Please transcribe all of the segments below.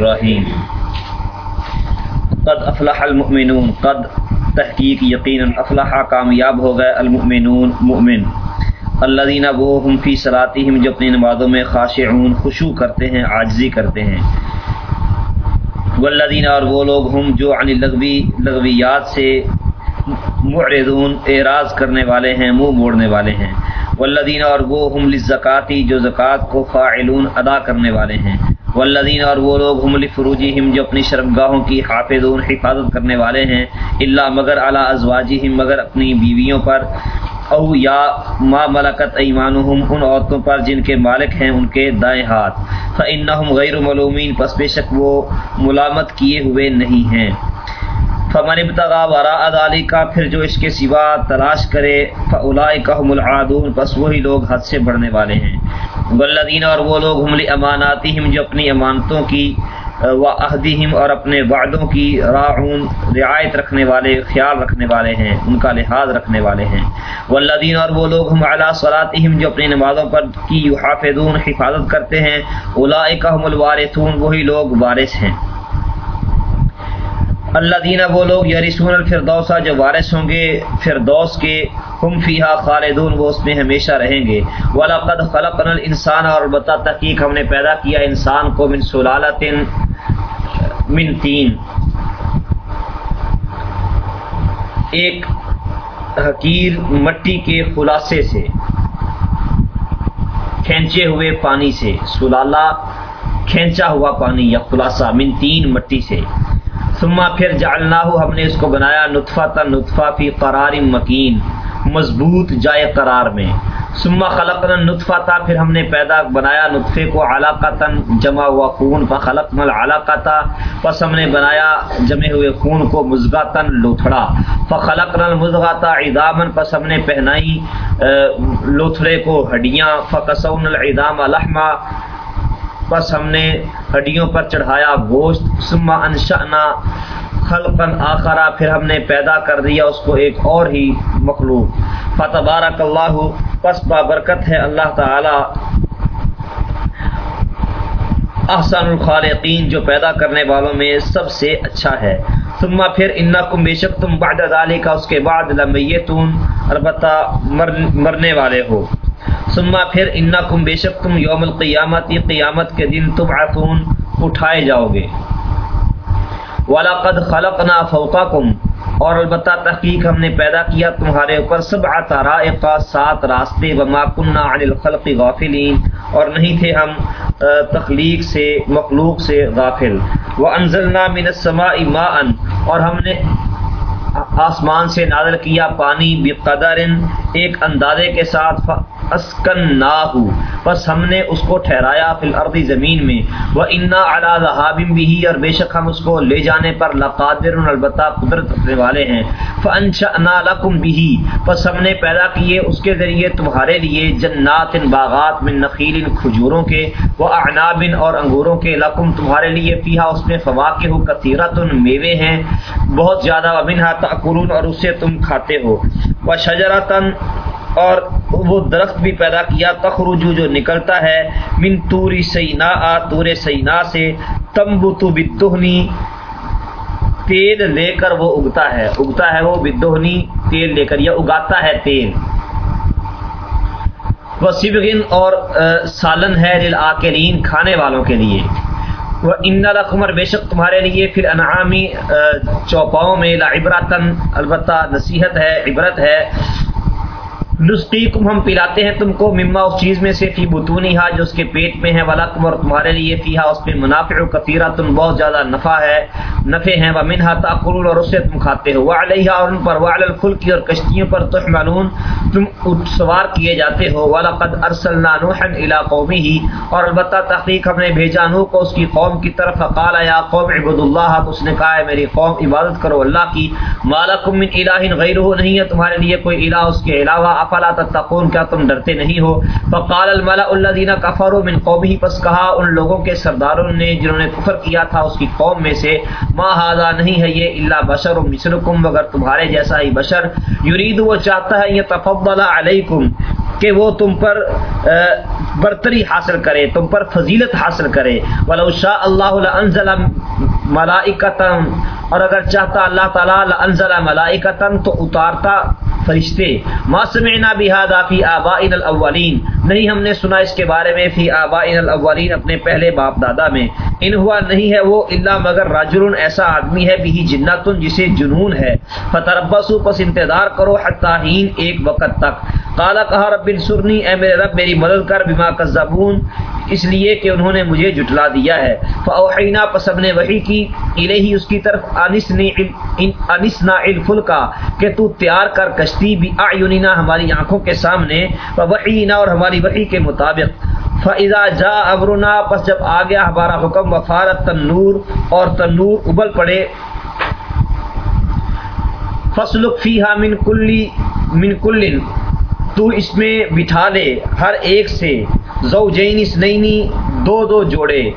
الرحیم۔ قد افلح المؤمنون، قد تحقیق یقینا افلح، کامیاب ہو گئے المؤمنون، مؤمن۔ الذین وہ ہم فی صلاتہم جو اپنی نمازوں میں خاشعون، خشوع کرتے ہیں، عاجزی کرتے ہیں۔ والذین اور وہ لوگ ہم جو عن لغوی لغویات سے معرضون، اعراض کرنے والے ہیں، منہ موڑنے والے ہیں۔ والذین اور وہ ہم للزکاتی جو زکوٰۃ کو فاعلون ادا کرنے والے ہیں۔ والذین اور وہ لوگ ہم لفروجہم جو اپنی شرمگاہوں کی حافظون حفاظت کرنے والے ہیں اللہ مگر اعلیٰ ازواجہم، مگر اپنی بیویوں پر، او یا ما ملکت ایمانہم، ان عورتوں پر جن کے مالک ہیں ان کے دائیں ہاتھ۔ فانہم غیر ملومین، پس بے شک وہ ملامت کیے ہوئے نہیں ہیں۔ فمن ابتغا وراء ذلك، پھر جو اس کے سوا تلاش کرے فاولئک هم العادون پس وہی لوگ حد سے بڑھنے والے ہیں۔ والذین، اور وہ لوگ، هم لاماناتهم، جو اپنی امانتوں کی، و عہدہم، اور اپنے وعدوں کی راعون، رعایت رکھنے والے، خیال رکھنے والے ہیں، ان کا لحاظ رکھنے والے ہیں۔ والذین، اور وہ لوگ ہم علی صلاتہم، جو اپنی نمازوں پر کی یحافظون، حفاظت کرتے ہیں اولئک هم الوارثون، وہی لوگ وارث ہیں۔ اللہ دینا وہ لوگ یارسون الفردوسا جو وارث ہوں گے، فردوس کے ہم فیحا خالدون، وہ اس میں ہمیشہ رہیں گے۔ ولاقد خلق انسان اور البتہ تحقیق ہم نے پیدا کیا انسان کو من سلالت، من تین۔ ایک حقیر مٹی کے خلاصے سے، کھینچے ہوئے پانی سے، سلالہ کھینچا ہوا پانی یا خلاصہ من تین مٹی سے۔ ثم پھر جعلناہ ہم نے اس کو بنایا نطفہ تن نطفہ فی قرار مکین، مضبوط جائے قرار میں۔ ثم خلقنا نطفہ تھا پھر ہم نے پیدا بنایا نطفے کو علاقہ تن جمع ہوا خون، فخلقنا العلاقہ تھا پس ہم نے بنایا جمع ہوئے خون کو مزغہ تن لوتھڑا۔ فخلقنا المزغہ تا عظامن پس ہم نے پہنائی لوتھڑے کو ہڈیاں فقسون العظام لحما۔ پس ہم نے ہڈیوں پر چڑھایا گوشت، ثم انشأنا خلقا آخرا، پھر ہم نے پیدا کر دیا اس کو ایک اور ہی مخلوق۔ فتبارک اللہ، پس بابرکت ہے اللہ تعالی۔ احسن الخالقین، جو پیدا کرنے والوں میں سب سے اچھا ہے۔ ثم پھر انکم، بے شک تم بعد ذالک، اس کے بعد لمیتون، البتہ مرنے والے ہو۔ ثم پھر انکم بے شک تم یوم القیامت قیامت کے دن تبعثون، اٹھائے جاؤ گے۔ وَلَقَدْ خَلَقْنَا فَوْقَكُمْ، اور البتہ تحقیق ہم نے پیدا کیا تمہارے اوپر سبع طرائق سات راستے، وما كنا عن الخلق غافلین اور نہیں تھے ہم تخلیق سے، مخلوق سے غافل۔ وانزلنا من السماء ماء، اور ہم نے آسمان سے نازل کیا پانی بقدر ایک اندازے کے ساتھ اسکن نہ بس ہم نے اس کو ٹھہرایا فی الارض زمین میں۔ وہ انا اعلیٰ ذہابم بھی اور بے شک ہم اس کو لے جانے پر لقادر البتہ قدرت رکھنے والے ہیں۔ فانشأنا لکم بھی بس ہم نے پیدا کیے اس کے ذریعے تمہارے لیے جنات باغات من نخیل کھجوروں کے وہ اعناب اور انگوروں کے۔ لکم تمہارے لیے فیہا اس میں فواقہ کثیرت میوے ہیں۔ بہت زیادہ، ومنہا تاکلون اور اسے تم کھاتے ہو۔ وہ شجرتن اور وہ درخت بھی پیدا کیا، تخرجو جو نکلتا ہے، من توری سینا آ تور سینا سے۔ تمبتو بدہنی تیل لے کر وہ اگتا ہے۔ اگتا ہے وہ بدہنی تیل لے کر یا اگاتا ہے تیل۔ وہ سبغن اور سالن ہے للآکلین کھانے والوں کے لیے۔ وہ ان رقمر بے شک تمہارے لیے پھر انعامی چوپاؤں میں لعبرتن البتہ نصیحت ہے، عبرت ہے۔ نسقیکم ہم پلاتے ہیں تم کو، مما اس چیز میں سے فی بطونی ہا، جو اس کے پیٹ میں ہے، ولکم، اور تمہارے لیے فیہا اس میں منافع و کثیرہ، تم بہت زیادہ نفع ہے، نفع ہیں، ومنہا تاکلون اور اسے تم کھاتے ہو۔ وعلیہا، اور ان پر، وعلی الفلک اور کشتیوں پر تحملون، تم سوار کیے جاتے ہو۔ ولقد ارسلنا نوحا الی قومه، اور البتہ تحقیق ہم نے بھیجا نوح کو اس کی قوم کی طرف قال یا قوم عبد اللہ تو اس نے کہا ہے میری قوم، عبادت کرو اللہ کی۔ مالکم من الہ غیرہ نہیں ہے تمہارے لیے کوئی الہ اس کے علاوہ افلا تتقون، کیا تم ڈرتے نہیں ہو؟ فقال الملأ الذين كفروا من قومه، پس کہا ان لوگوں کے سرداروں نے جنہوں نے کفر کیا تھا اس کی قوم میں سے، ما هذا نہیں ہے یہ الا بشر مثلكم مگر تمہارے جیسا ہی بشر۔ یرید وہ چاہتا ہے یہ تفضل علیکم، کہ وہ تم پر برتری حاصل کرے، تم پر فضیلت حاصل کرے۔ ولو شاء اللہ انزل ملائکتن اور اگر چاہتا اللہ تعالیٰ انزل ملائکتن تو اتارتا فرشتے، ما سمعنا بهذا فی آبائنا الاولین نہیں ہم نے سنا اس کے بارے میں فی آبائنا الاولین اپنے پہلے باپ دادا میں۔ ان ہوا نہیں ہے وہ الا مگر راجل ایسا آدمی ہے، بھی جناتن جسے جنون ہے۔ فتربصوا، پس انتظار کرو حتی ہین ایک وقت تک۔ قال، کہا، رب انصرنی، اے میرے رب، میری مدد کر، بما کذبون۔ اس لیے کہ انہوں نے مجھے جٹلا دیا ہے۔ فاوحینا پس ہم نے وحی کی۔ الہی اس کی طرف، انسنا الفلکا کہ تو تیار کر کش کشتی بھی اعیننا ہماری آنکھوں کے سامنے وحینا اور ہماری وحی کے مطابق۔ فضا جا ابرنا پس جب آ گیا ہمارا حکم، وفارت تنور اور تنور ابل پڑے۔ فصل فیحا من کلی من کلن۔ تو اس میں بٹھا لے، ہر ایک سے۔ زوجین اسنینی دو دو جوڑے۔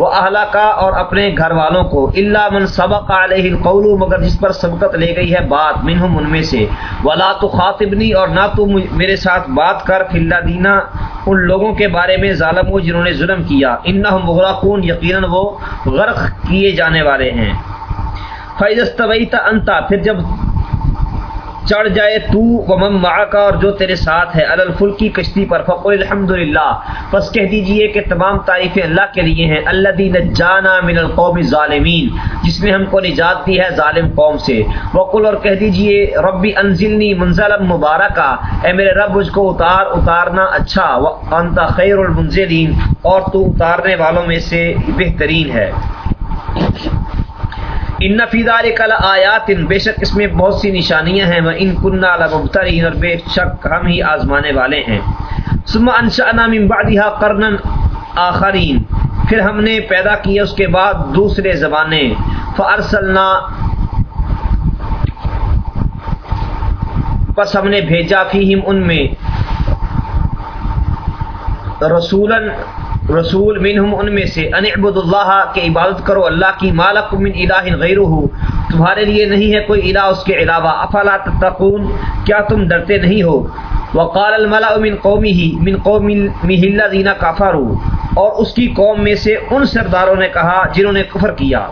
وہ اہلا کا اور اپنے گھر والوں کو اللہ من سبق علیہ القول، مگر جس پر سبقت لے گئی ہے بات، منہم ان میں سے۔ ولا تو خاطبنی اور نہ تو میرے ساتھ بات کر فلّہ دینا ان لوگوں کے بارے میں ظالم ہو جنہوں نے ظلم کیا۔ انہم مغرقون، یقیناً وہ غرق کیے جانے والے ہیں۔ فیض انتا پھر جب چڑھ جائے تو ومن معاکا اور جو تیرے ساتھ ہے الفل کی کشتی پر، فقل الحمد للہ بس کہہ دیجیے کہ تمام تعریفیں اللہ کے لیے ہیں۔ اللہ دین جانا من القوم ظالمین جس نے ہم کو نجات دی ہے ظالم قوم سے۔ وقل اور کہہ دیجیے، ربی انزلنی منزل مبارکہ اے میرے رب، مجھ کو اتار، اتارنا اچھا۔ انت خیر المنزلین۔ اور تو اتارنے والوں میں سے بہترین ہے۔ ان فیدار کل آیات بے شک اس میں بہت سی نشانیاں ہیں وہ ان کنہ لبترین اور بے شک ہم ہی آزمانے والے ہیں۔ ثم انشأنا من بعدها قرنا آخرین۔ پھر ہم نے پیدا کیا اس کے بعد دوسرے زبانیں فارسلنا پس ہم نے بھیجا فیہم ان میں۔ رسولا رسول منہم ان میں سے، ان اللہ کے عبادت کرو اللہ کی مالک من الہ غیرہ، تمہارے لیے نہیں ہے کوئی الہ اس کے علاوہ۔ افلا تتقون، کیا تم ڈرتے نہیں ہو؟ وقال الملأ من قومه، من قوم الذين كفروا اور اس کی قوم میں سے ان سرداروں نے کہا، جنہوں نے کفر کیا۔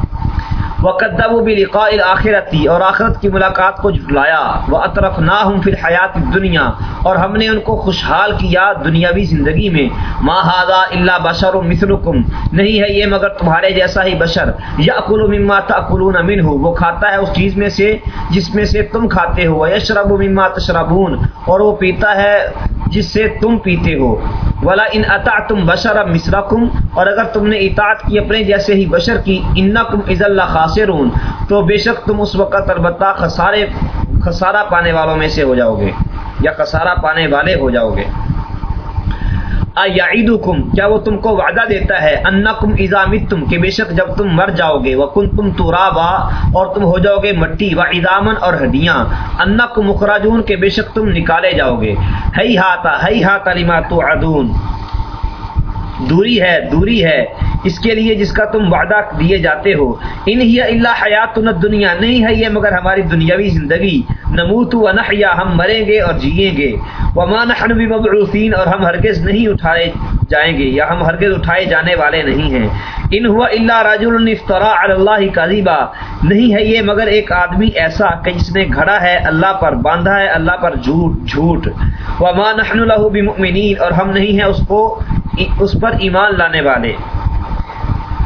وقدب و بلقاء الآخرتی اور آخرت کی ملاقات کو جھٹلایا۔ وہ اطرف نہ ہوں پھر حیات دنیا اور ہم نے ان کو خوشحال کیا دنیاوی زندگی میں۔ ما ہادا اللہ بشر و مثلکم نہیں ہے یہ مگر تمہارے جیسا ہی بشر۔ یا اکل مما تاکلون منہ وہ کھاتا ہے اس چیز میں سے جس میں سے تم کھاتے ہو۔ یشرب مما تشربون۔ اور وہ پیتا ہے جس سے تم پیتے ہو۔ ولا ان اتا تم بشر مصرکم اور اگر تم نے اطاعت کی اپنے جیسے ہی بشر کی ان کم عز اللہ خاصرون تو بے شک تم اس وقت البتہ خسارے خسارہ پانے والوں میں سے ہو جاؤ گے یا خسارہ پانے والے ہو جاؤ گے یعیدکم کیا وہ تم کو وعدہ دیتا ہے؟ انکم اذا متم، کہ بے شک جب تم مر جاؤ گے وکنتم ترابا، اور تم ہو جاؤ گے مٹی، و عظامن اور ہڈیاں۔ انکم مخرجون، کہ بے شک تم نکالے جاؤ گے ہی ہاتا ہی ہاتا لما توعدون۔ دوری ہے دوری ہے۔ اس کے لیے جس کا تم وعدہ دیے جاتے ہو۔ ان ہی اللہ حیات دنیا نہیں ہے یہ مگر ہماری دنیاوی زندگی۔ نموت و نحیا، ہم مریں گے اور جیئیں گے۔ وما نحن بمبعوثین، اور ہم ہرگز نہیں اٹھائے جائیں گے، یا ہم ہرگز اٹھائے جانے والے نہیں ہیں۔ ان ہوا اللہ رجل افترا اللہ کاذبا۔ نہیں ہے یہ مگر ایک آدمی ایسا کہ جس نے گھڑا ہے، اللہ پر باندھا ہے، اللہ پر جھوٹ جھوٹ۔ وما نحن له بمؤمنین، اور ہم نہیں ہیں اس کو، اس پر ایمان لانے والے۔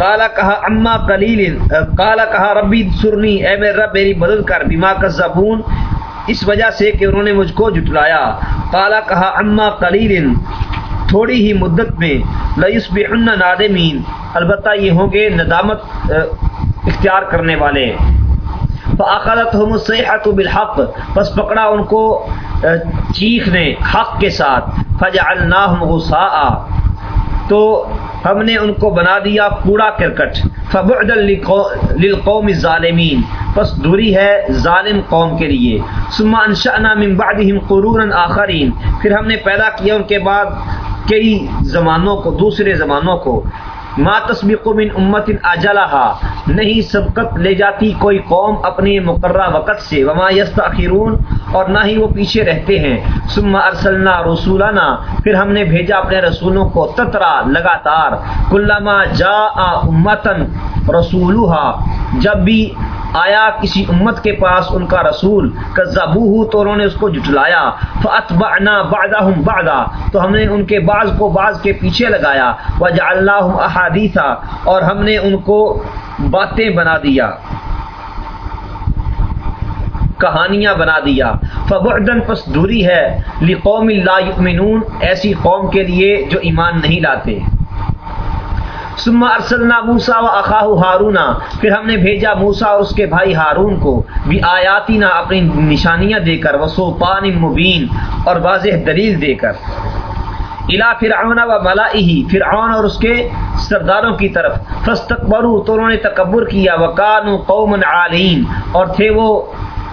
کالا کہا، اما کلیل کالا کہا، ربی سرنی اے میرے رب، میری مدد کر بیما کا زبون اس وجہ سے کہ انہوں نے مجھ کو جٹلایا کالا کہا، اما کلیل تھوڑی ہی مدت میں لئیس بحن نادمین، البتہ یہ ہوں گے ندامت اختیار کرنے والے۔ فاخلت ہم الصیحت بالحق، پس پکڑا ان کو چیخ نے حق کے ساتھ۔ فجعلناہم غصاء۔ تو ہم نے ان کو بنا دیا کوڑا کرکٹ۔ فبعد للقوم الظالمین۔ پس دوری ہے ظالم قوم کے لیے۔ ثم انشأنا من بعدهم قرونا آخرین۔ پھر ہم نے پیدا کیا ان کے بعد کئی زمانوں کو، دوسرے زمانوں کو۔ ما تسبق من امت اجلها نہیں سبقت لے جاتی کوئی قوم اپنے مقررہ وقت سے۔ وما یستاخرون اور نہ ہی وہ پیچھے رہتے ہیں۔ ثم ارسلنا رسولنا۔ پھر ہم نے بھیجا اپنے رسولوں کو تترا، لگاتار۔ کلما جا امتن رسولها۔ جب بھی آیا کسی امت کے پاس ان کا رسول کذبوہ تو انہوں نے اس کو جٹلایا فاتبعنا بعضهم بعضا تو ہم نے ان کے بعض کو بعض کے پیچھے لگایا، وجعلناهم احادیثا اور ہم نے ان کو باتیں بنا دیا، کہانیاں بنا دیا۔ فبعدن پس دوری ہے، لقوم لا یؤمنون ایسی قوم کے لیے جو ایمان نہیں لاتے۔ ثم ارسلنا موسا و اخاہ ہارونا۔ پھر ہم نے بھیجا موسا اور اس کے بھائی ہارون کو۔ بھی آیاتی نہ اپنی نشانیاں دے کر وسوپان مبین اور واضح دلیل دے کر۔ الا فرعون و ملائہی فرعون اور اس کے سرداروں کی طرف۔ فاستکبروا تو انہوں نے تکبر کیا۔ وکانوا قوم عالین۔ اور تھے وہ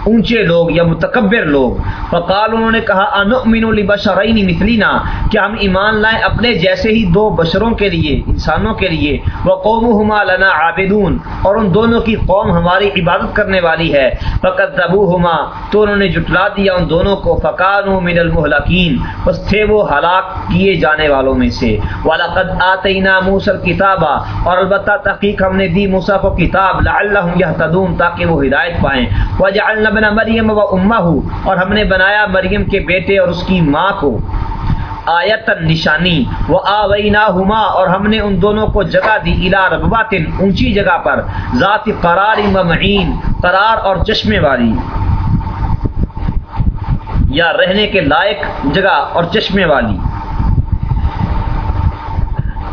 اونچے لوگ یا متکبر لوگ۔ فقال انہوں نے کہا انؤمن لبشرین مثلنا کیا ہم ایمان لائیں اپنے جیسے ہی دو بشروں کے لیے، انسانوں کے لیے۔ وقومهما لنا عابدون، اور ان دونوں کی قوم ہماری عبادت کرنے والی ہے۔ فكذبوهما تو انہوں نے جھٹلا دیا ان دونوں کو۔ فكانوا من المهلكين بس تھے وہ ہلاک کیے جانے والوں میں سے۔ ولقد اتینا موسی الكتاب اور البتہ تحقیق ہم نے دی موسی کو کتاب لعلهم يهتدون تاکہ وہ ہدایت پائیں۔ وجعلنا ابن مریم و امہ اور ہم نے بنایا مریم کے بیٹے اور اس کی ماں کو۔ آیت نشانی وہ آوینا ہما اور ہم نے ان دونوں کو جگہ دی الا ربات اونچی جگہ پر، ذات قرار و معین، قرار اور چشمے والی۔ یا رہنے کے لائق جگہ اور چشمے والی۔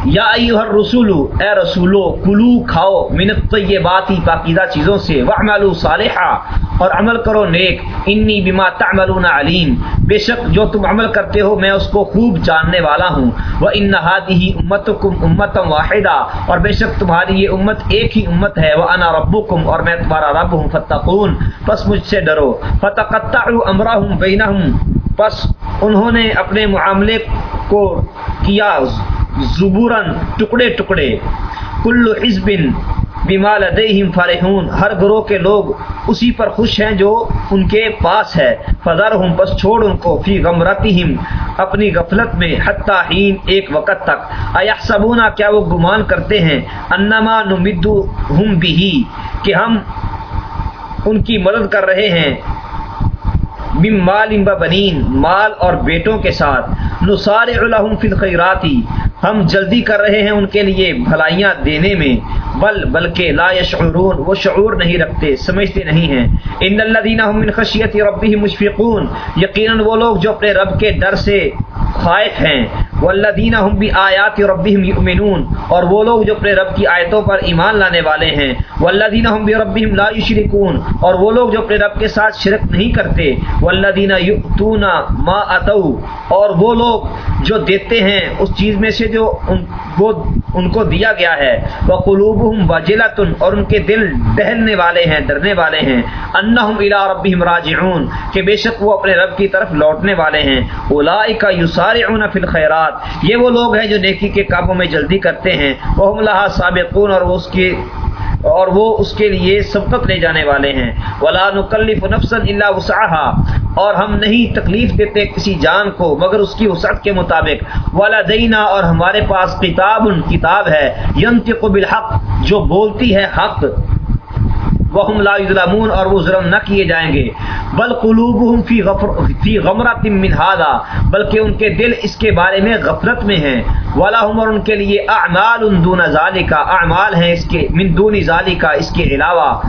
یا ایوہ الرسول، اے رسولو، کلو کھاؤ من الطیباتی، پاکیزہ چیزوں سے وعملو صالحا، اور عمل کرو نیک، انی بما تعملون علیم۔ بے شک جو تم عمل کرتے ہو، میں اس کو خوب جاننے والا ہوں۔ وہ ان هذه امتکم امتا واحدہ اور بے شک تمہاری یہ امت ایک ہی امت ہے۔ وہ انا ربکم اور میں تمہارا رب ہوں فتقون پس مجھ سے ڈرو۔ فتقطعوا امرهم بینہم پس انہوں نے اپنے معاملے کو کیا۔ زبورن ٹکڑے ٹکڑے۔ کل حزب بما لدیہم فرحون ہر گروہ کے لوگ اسی پر خوش ہیں جو ان کے پاس ہے۔ فذرہم پس چھوڑ ان کو۔ فی غمرتہم، اپنی غفلت میں، حتی حین، ایک وقت تک۔ ایحسبونا، کیا وہ گمان کرتے ہیں؟ انما نمدہم بھی کہ ہم ان کی مدد کر رہے ہیں۔ بم مال بنین، مال اور بیٹوں کے ساتھ۔ نصار الحم فی الخیراتی ہم جلدی کر رہے ہیں ان کے لیے بھلائیاں دینے میں۔ بل، بلکہ لا یشعرون، وہ شعور نہیں رکھتے، سمجھتے نہیں ہیں۔ ان الذين هم من خشیت ربهم مشفقون، یقینا وہ لوگ جو اپنے رب کے ڈر سے خائف ہیں۔ والذین هم بآیات ربهم یؤمنون، اور وہ لوگ جو اپنے رب کی آیتوں پر ایمان لانے والے ہیں۔ والذین هم بربهم لا یشرکون، اور وہ لوگ جو اپنے رب کے ساتھ شرک نہیں کرتے۔ والذین یؤتون ما اتوا، اور وہ لوگ جو دیتے ہیں، اس چیز میں سے جو ان وہ ان کو دیا گیا ہے۔ وہ قلوب ہم اور ان کے دل ڈہلنے والے ہیں ڈرنے والے ہیں۔ انہم الا ربہم راجعون۔ کہ بے شک وہ اپنے رب کی طرف لوٹنے والے ہیں۔ اولئک یسارعون فی الخیرات یہ وہ لوگ ہیں جو نیکی کے کاموں میں جلدی کرتے ہیں۔ وہ ہم لہا سابقون اور وہ اس کی اور وہ اس کے لیے سبقت لے جانے والے ہیں۔ ولا نکلف نفسا الا وسعها۔ اور ہم نہیں تکلیف دیتے کسی جان کو مگر اس کی وسعت کے مطابق۔ والا دینا اور ہمارے پاس کتاب کتاب ہے۔ ینتق بالحق۔ جو بولتی ہے حق۔ وهم لا یظلمون اور وہ ظلم نہ کیے جائیں گے۔ بل قلوبهم فی غفر فی غمرۃ من هذا، بلکہ ان کے دل اس کے بارے میں غفلت میں ہیں۔ ولہم اور ان کے لیے اعمال دون ذالک اعمال ہیں اس کے من دون ذالک اس کے علاوہ۔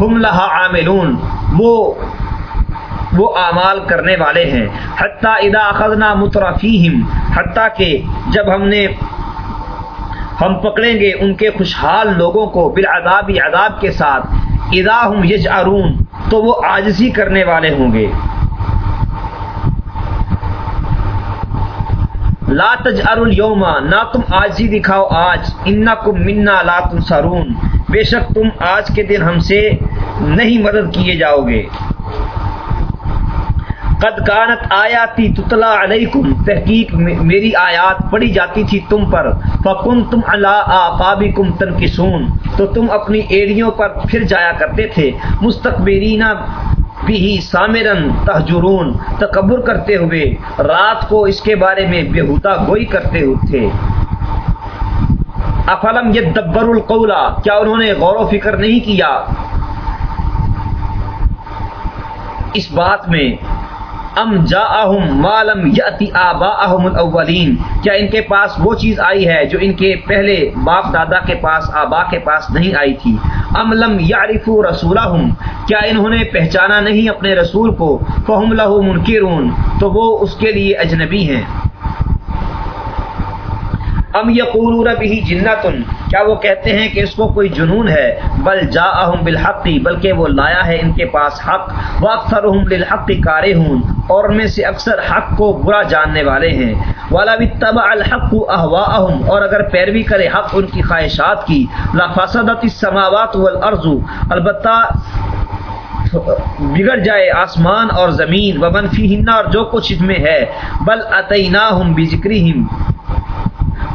ہم لها عاملون، وہ وہ اعمال کرنے والے ہیں۔ حتیٰ اذا اخذنا مترفیہم حتیٰ کہ جب ہم نے ہم پکڑیں گے ان کے خوشحال لوگوں کو بالعذاب، عذاب کے ساتھ۔ ادا ہوں یج ارون تو وہ آجزی کرنے والے ہوں گے۔ لا تجعروا اليوم، نہ تم آجزی دکھاؤ آج، انکم منا لا تنصرون۔ بے شک تم آج کے دن ہم سے نہیں مدد کیے جاؤ گے۔ قد کانت آیاتی تتلا علیکم تحقیق میری آیات پڑھی جاتی تھی تم پر فکن تم اللہ آبی کم تنکسون تو تم اپنی ایڑیوں پر پھر جایا کرتے تھے۔ مستقبرینہ بھی سامرن تہجرون۔ تکبر کرتے ہوئے، رات کو اس کے بارے میں بےحودہ گوئی کرتے ہوئے۔ تھے افلم یدبر القولا کیا انہوں نے غور و فکر نہیں کیا؟ اس بات میں ام جا مالم یتی آبا الاولین۔ کیا ان کے پاس وہ چیز آئی ہے جو ان کے پہلے باپ دادا کے پاس، آبا کے پاس نہیں آئی تھی؟ ام لم یارف رسول کیا انہوں نے پہچانا نہیں اپنے رسول کو؟ فہم لہ منکرون۔ تو وہ اس کے لیے اجنبی ہیں۔ ام یقول ربی جنتن۔ کیا وہ کہتے ہیں کہ اس کو کوئی جنون ہے؟ بل جا بالحقی بلکہ وہ لایا ہے ان کے پاس حق۔ وہ اکثر للحق کارے ہوں اور میں سے اکثر حق کو برا جاننے والے ہیں۔ والا طبع الحق احوا اور اگر پیروی کرے حق ان کی خواہشات کی۔ لا فسدت السماوات والارض البتہ بگڑ جائے آسمان اور زمین۔ و منفی اور جو کچھ اس میں ہے۔ بل اتینا ہم بکری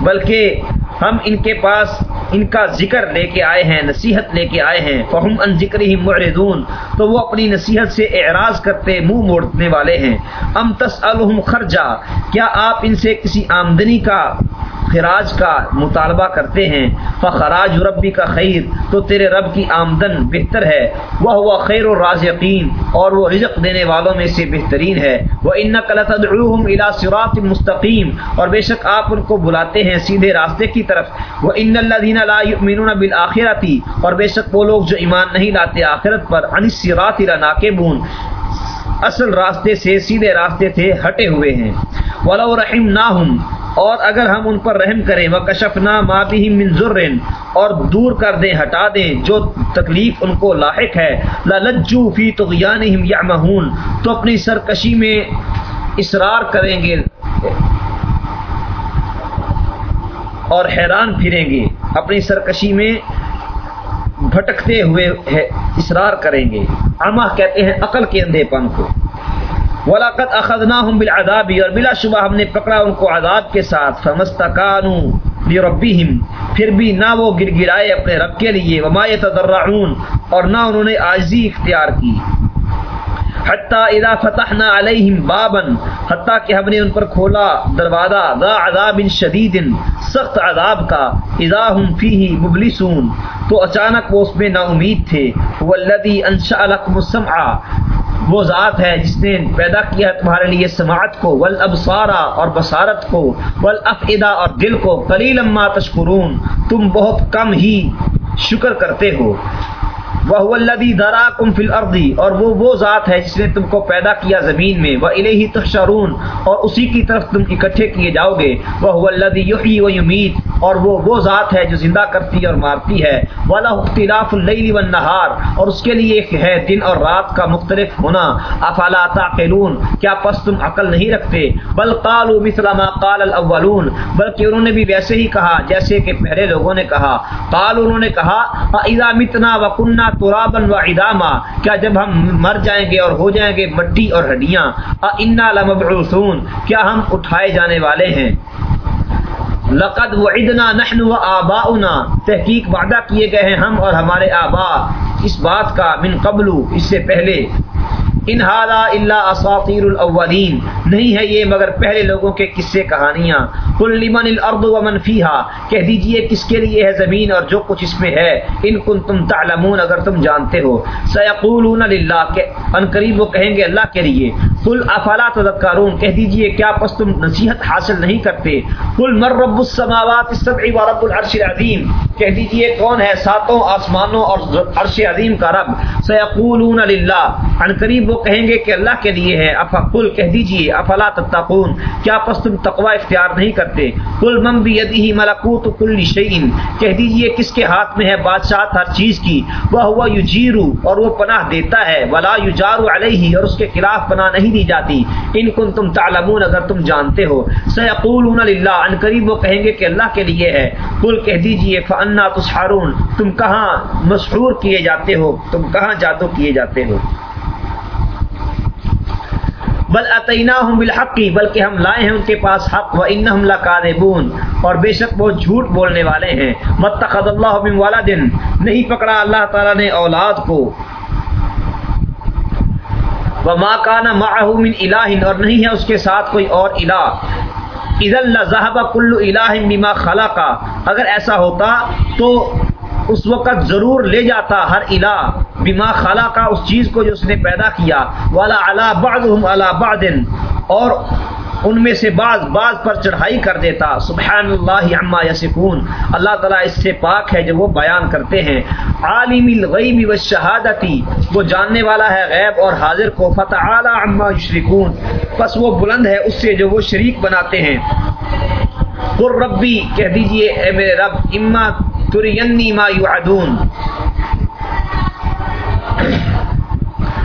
بلکہ ہم ان کے پاس ان کا ذکر لے کے آئے ہیں، نصیحت لے کے آئے ہیں۔ فہم ان ذکر ہی معرضون تو وہ اپنی نصیحت سے اعراض کرتے منہ موڑنے والے ہیں۔ ام تس خرجہ کیا آپ ان سے کسی آمدنی کا خراج کا مطالبہ کرتے ہیں، فخراج ربی کا خیر، تو تیرے رب کی آمدن بہتر ہے۔ وہ ہوا خیر و راز یقین اور وہ رزق دینے والوں میں سے بہترین ہے۔ وہ ان قلط الا سرات مستقیم اور بے شک آپ ان کو بلاتے ہیں سیدھے راستے کی طرف۔ وہ ان اللہ دین اللہ بالآخرتی اور بے شک وہ لوگ جو ایمان نہیں لاتے آخرت پر انصرات ناکبون اصل راستے سے سیدھے راستے تھے، ہٹے ہوئے ہیں۔ ولو رحم نہ اور اگر ہم ان پر رحم کریں وہ کشف نہ مابی منظر اور دور کر دیں، ہٹا دیں، جو تکلیف ان کو لاحق ہے لجو فی تو یا تو اپنی سرکشی میں اصرار کریں گے اور حیران پھریں گے، اپنی سرکشی میں بھٹکتے ہوئے اصرار کریں گے۔ اما کہتے ہیں، عقل کے اندھے پن کو۔ ولاقت اخذنا ہوں بالعذابی اور بلا شبہ ہم نے پکڑا ان کو عذاب کے ساتھ۔ فمستقانو لربہم پھر بھی نہ وہ گر گرائے اپنے رب کے لیے۔ وما يتضرعون اور نہ انہوں نے عاجزی اختیار کی۔ حتیٰ اذا فتحنا علیہم بابا۔ حتیٰ کہ ہم نے ان پر کھولا دروازہ۔ ذا عذاب شدید سخت عذاب کا۔ اذا ہم فیہ مبلسون۔ تو اچانک وہ اس میں نا امید تھے والذی انشاء لکم السمع۔ وہ ذات ہے جس نے پیدا کیا تمہارے لیے سماعت کو ول ابسارا اور بصارت کو ول اور دل کو۔ کلیل اما تشکرون، تم بہت کم ہی شکر کرتے ہو۔ وہ الدی درا کم فل اردی اور وہ وہ ذات ہے جس نے تم کو پیدا کیا زمین میں۔ وہ الہی تشرون اور اسی کی طرف تم اکٹھے کیے جاؤ گے۔ وہ الدی یحیی و یمید اور وہ وہ ذات ہے جو زندہ کرتی اور مارتی ہے۔ والا اختلاف اللیل والنہار اور اس کے لیے ایک ہے دن اور رات کا مختلف ہونا۔ افلا تعقلون؟ کیا پس تم عقل نہیں رکھتے؟ بل قالوا مثل ما قال الاولون بلکہ انہوں نے بھی ویسے ہی کہا، جیسے کہ پہلے لوگوں نے کہا۔ قالوا انہوں نے کہا اذا متنا وكنا ترابا وعداما۔ کیا جب ہم مر جائیں گے اور ہو جائیں گے مٹی اور ہڈیاں؟ انا لمبعوثون۔ کیا ہم اٹھائے جانے والے ہیں؟ لقد وعدنا نحن و آباؤنا تحقیق وعدہ کیے گئے ہیں ہم اور ہمارے آبا۔ اس بات کا من قبل، اس سے پہلے۔ ان اللہ اساطیر الاولین۔ نہیں ہے یہ مگر پہلے لوگوں کے قصے کہانیاں۔ کل لمن الارض ومن فيها کہہ دیجیے کس کے لیے ہے زمین اور جو کچھ اس میں ہے۔ ان کنتم تعلمون، اگر تم جانتے ہو۔ سيقولون لله کہ ان قریب وہ کہیں گے اللہ کے لیے۔ قل افلا تذکرون، کہہ دیجیے کیا پس تم نصیحت حاصل نہیں کرتے۔ قل من رب السماوات السبع ورب العرش العظیم، کہہ دیجیے کون ہے ساتوں آسمانوں اور عرش عظیم کا رب۔ سيقولون لله ان قریب وہ کہیں گے کہ اللہ کے لیے ہے۔ افا کل کہہ دیجیے، افلا تتقون، کیا پس تم تقوی اختیار نہیں کرتے؟ کل من بیدہ ملکوت کل شیء کہہ دیجیے کس کے ہاتھ میں ہے بادشاہت ہر چیز کی۔ وہ ہوا یجیرو، اور وہ پناہ دیتا ہے۔ ولا یجار علیہ، اور اس کے خلاف پناہ نہیں نہیں دی جاتی۔ ان کن تم تعلمون، اگر تم جانتے ہو۔ سیقولون للہ، ان قریب وہ کہیں گے کہ اللہ کے لیے ہے۔ کل کہہ دیجیے فانا تسحرون۔ تم کہاں مسحور کیے جاتے ہو؟ تم کہاں جادو کیے جاتے ہو؟ بل عطینہ ہوں بالحقی بلکہ ہم لائے ہیں ان کے پاس حق و ان ہم لکاذبون اور بے شک وہ جھوٹ بولنے والے ہیں۔ متخذ اللہ من والدن نہیں پکڑا اللہ تعالیٰ نے اولاد کو۔ وما کانا معه من الہ اور نہیں ہے اس کے ساتھ کوئی اور الہ. اذا لذهب كل الہ بما خلق اگر ایسا ہوتا تو اس وقت ضرور لے جاتا ہر الہ بما خلق اس چیز کو جو اس نے پیدا کیا. والا اللہ بعضهم علی بعض. اور ان میں سے بعض بعض پر چڑھائی کر دیتا۔ سبحان اللہ عما یسفون اللہ تعالیٰ اس سے پاک ہے جو وہ بیان کرتے ہیں۔ عالم الغیب والشہادتی۔ وہ جاننے والا ہے غیب اور حاضر کو۔ فتعالی عما یشرکون۔ پس وہ بلند ہے اس سے جو وہ شریک بناتے ہیں۔ قر ربی، کہہ دیجیے، اے میرے رب، اما ترینی ما یعدون۔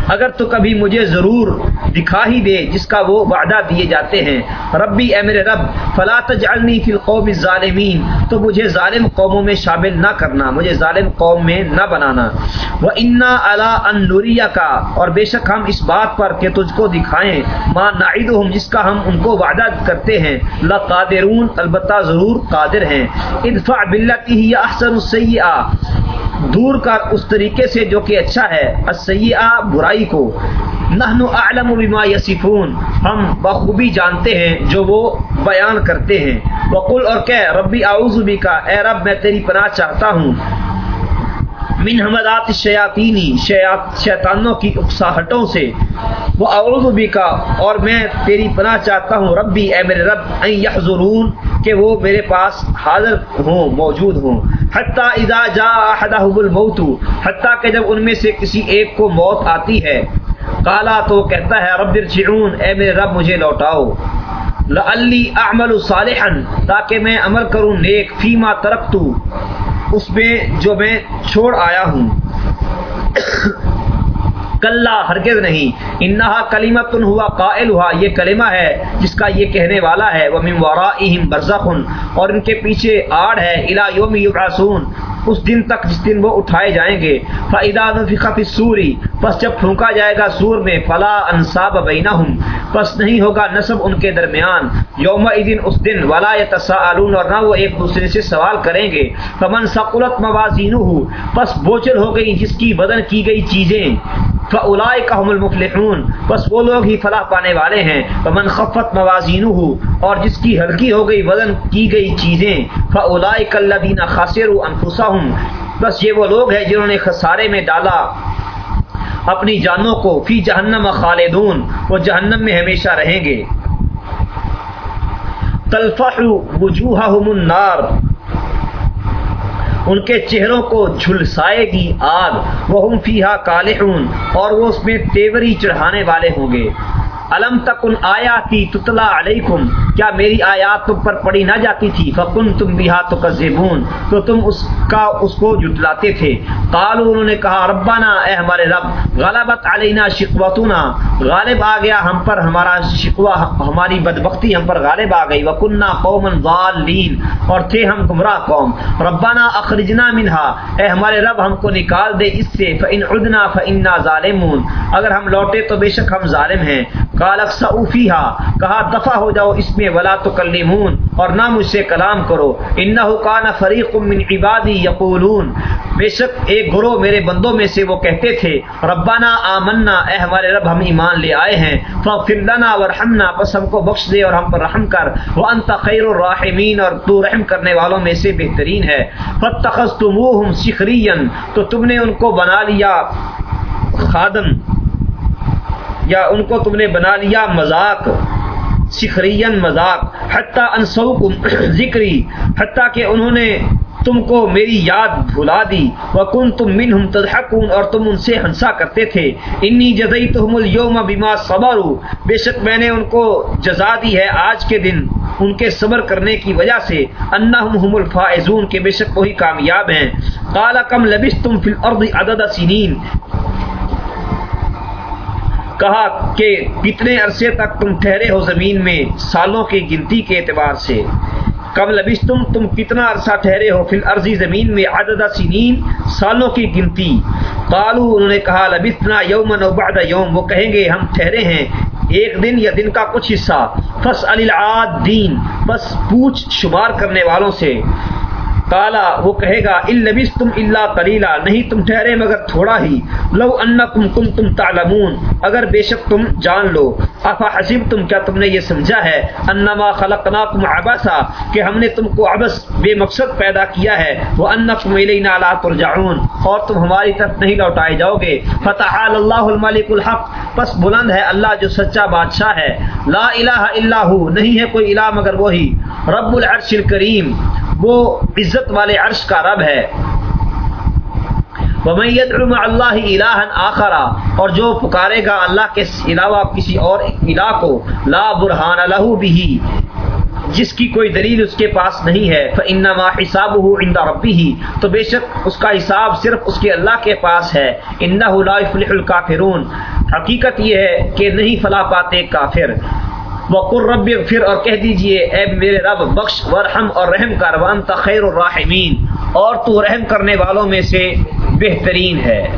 اگر تو کبھی مجھے ضرور دکھا ہی دے جس کا وہ وعدہ دیے جاتے ہیں۔ ربی اے میرے رب، فلا تجعلنی فی القوم الظالمین۔ تو مجھے ظالم قوموں میں شامل نہ کرنا، مجھے ظالم قوم میں نہ بنانا۔ وہ انا الا ان نوریا کا اور بے شک ہم اس بات پر کہ تجھ کو دکھائیں۔ ما نعیدہم جس کا ہم ان کو وعدہ کرتے ہیں۔ لا قادرون البتہ ضرور قادر ہیں۔ ادفع باللتی ہی احسن السیئہ۔ دور کر اس طریقے سے جو کہ اچھا ہے۔ السیئہ، برائی کو۔ نحن اعلم بما یصفون۔ ہم بخوبی جانتے ہیں جو وہ بیان کرتے ہیں۔ وقل اور کہ ربی، اعوذ بکا۔ اے رب، میں تیری پناہ چاہتا ہوں۔ من حمدات شیاطینی شیطانوں کی اکساہٹوں سے۔ وہ اعوذ بکا، اور میں تیری پناہ چاہتا ہوں۔ ربی، اے میرے رب، ان یحضرون، کہ وہ میرے پاس حاضر ہوں، موجود ہوں۔ حتیٰ اذا جا احدہم الموت، حتیٰ کہ جب ان میں سے کسی ایک کو موت آتی ہے۔ کالا تو کہتا ہے، رب ارجعون، اے میرے رب، مجھے لوٹاؤ۔ لعلی اعمل صالحا، تاکہ میں عمل کروں نیک، فیما ترکتو، اس میں جو میں چھوڑ آیا ہوں۔ کلا، ہرگز نہیں۔ انہا کلیمت ہوا قائل ہوا یہ کلمہ ہے جس کا یہ کہنے والا ہے۔ وہ من ورائہم برزخن، اور ان کے پیچھے آڑ ہے۔ الی یوم یبعثون اس دن تک جس دن وہ اٹھائے جائیں گے، فَإِذَا نُفِخَ فِي پس جب پھونکا جائے گا سور میں، فلا انصاب بینا پس نہیں ہوگا نصب ان کے درمیان۔ یوم دن اس دن، ولا یتساءلون اور نہ وہ ایک دوسرے سے سوال کریں گے۔ فمن ثقلت موازینہ پس بوچل ہو گئی جس کی بدن کی گئی چیزیں۔ فاولئک هم المفلحون پس وہ لوگ ہی فلاح پانے والے ہیں۔ فمن خفت موازینہ اور جس کی ہلکی ہو گئی وزن کی گئی چیزیں فاولئک الذین خسروا انفسهم بس یہ وہ لوگ ہیں جنہوں نے خسارے میں ڈالا اپنی جانوں کو۔ فی جہنم خالدون وہ جہنم میں ہمیشہ رہیں گے۔ تلفح وجوہہم النار ان کے چہروں کو جھلسائے گی آگ۔ وہ فیحا کالحون اور وہ اس میں تیوری چڑھانے والے ہوں گے۔ علم تکن آیاتی تتلا علیکم کیا میری آیات تم پر پڑی نہ جاتی تھی؟ فکن تم بھی تو تو تم اس کا اس کو جٹلاتے تھے۔ قالو انہوں نے کہا، ربنا، اے ہمارے رب، غلبت علینا شقوتنا غالب آ گیا ہم پر، ہمارا شکوہ، ہماری بدبختی ہم پر غالب آ گئی۔ وکننا قوما ضالین اور تھے ہم گمراہ قوم۔ ربنا، اخرجنا منہا۔ اے ہمارے رب، ہم کو نکال دے اس سے۔ فان عدنا فانا ظالمون۔ اگر ہم لوٹے تو بے شک ہم ظالم ہیں۔ قال اکسا کہا، دفع ہو جاؤ اس میں۔ میں ولا تکلمون اور نہ مجھ سے کلام کرو۔ انه کان فریق من عبادی یقولون۔ بے شک ایک گروہ میرے بندوں میں سے وہ کہتے تھے ربنا آمنا، اے ہمارے رب، ہم ایمان لے آئے ہیں۔ فاغفر لنا ورحمنا پس ہم کو بخش دے اور ہم پر رحم کر۔ وانت خیر الراحمین، اور تو رحم کرنے والوں میں سے بہترین ہے۔ فتخذتموهم سخریا تو تم نے ان کو بنا لیا خادم، یا ان کو تم نے بنا لیا مذاق۔ سخرین مذاق، حتیٰ انسوکم ذکری، حتیٰ کہ انہوں نے تم کو میری یاد بھلا دی۔ وکن تم منہم تضحکون اور تم ان سے ہنسا کرتے تھے۔ انی جزئی جزیتہم اليوم بما صبروا۔ بے شک میں نے ان کو جزا دی ہے آج کے دن ان کے صبر کرنے کی وجہ سے۔ انہم هم الفائزون، کہ بے شک وہی کامیاب ہیں۔ قال کم لبستم فی الارض عدد سنین کہا کہ کتنے عرصے تک تم ٹھہرے ہو زمین میں سالوں کی گنتی کے اعتبار سے۔ کب لبش تم تم کتنا عرصہ ٹھہرے ہو فی الارضی زمین میں عدد سنین سالوں کی گنتی۔ قالو، انہوں نے کہا، لبثنا یومن و بعد یوم۔ وہ کہیں گے، ہم ٹھہرے ہیں ایک دن یا دن کا کچھ حصہ۔ فس العادین، بس پوچھ شمار کرنے والوں سے۔ کالا وہ کہے گا البس تم اللہ کلیلہ نہیں، تم ٹھہرے مگر تھوڑا ہی۔ لو ان کم کم تم تالمون اگر بے شک تم جان لو۔ افا حسب تم کیا تم نے یہ سمجھا ہے؟ انما خلقنا تم کہ ہم نے تم کو ابس بے مقصد پیدا کیا ہے۔ وہ ان تم لا ترجعون۔ اور تم ہماری طرف نہیں لوٹائے جاؤ گے۔ فتح اللہ الملک الحق۔ پس بلند ہے اللہ جو سچا بادشاہ ہے۔ لا الہ الا ہو، نہیں ہے کوئی الہ مگر وہی۔ رب العرش الکریم۔ وہ عزت والے عرش کا رب ہے۔ اللہ الہ آخرا اور جو پکارے گا اللہ کے علاوہ کسی اور الہ کو، لا برہان الح بھی جس کی کوئی دلیل اس کے پاس نہیں ہے فانما حسابه عند ربه، تو بے شک اس کا حساب صرف اس کے اللہ کے پاس ہے۔ انه لا يفلح الكافرون۔ حقیقت یہ ہے کہ نہیں فلاح پاتے کافر۔ وقر رب پھر اور کہہ دیجیے، اے میرے رب، بخش، ورحم اور رحم کر، وانت خیر الراحمین۔ اور تو رحم کرنے والوں میں سے بہترین ہے۔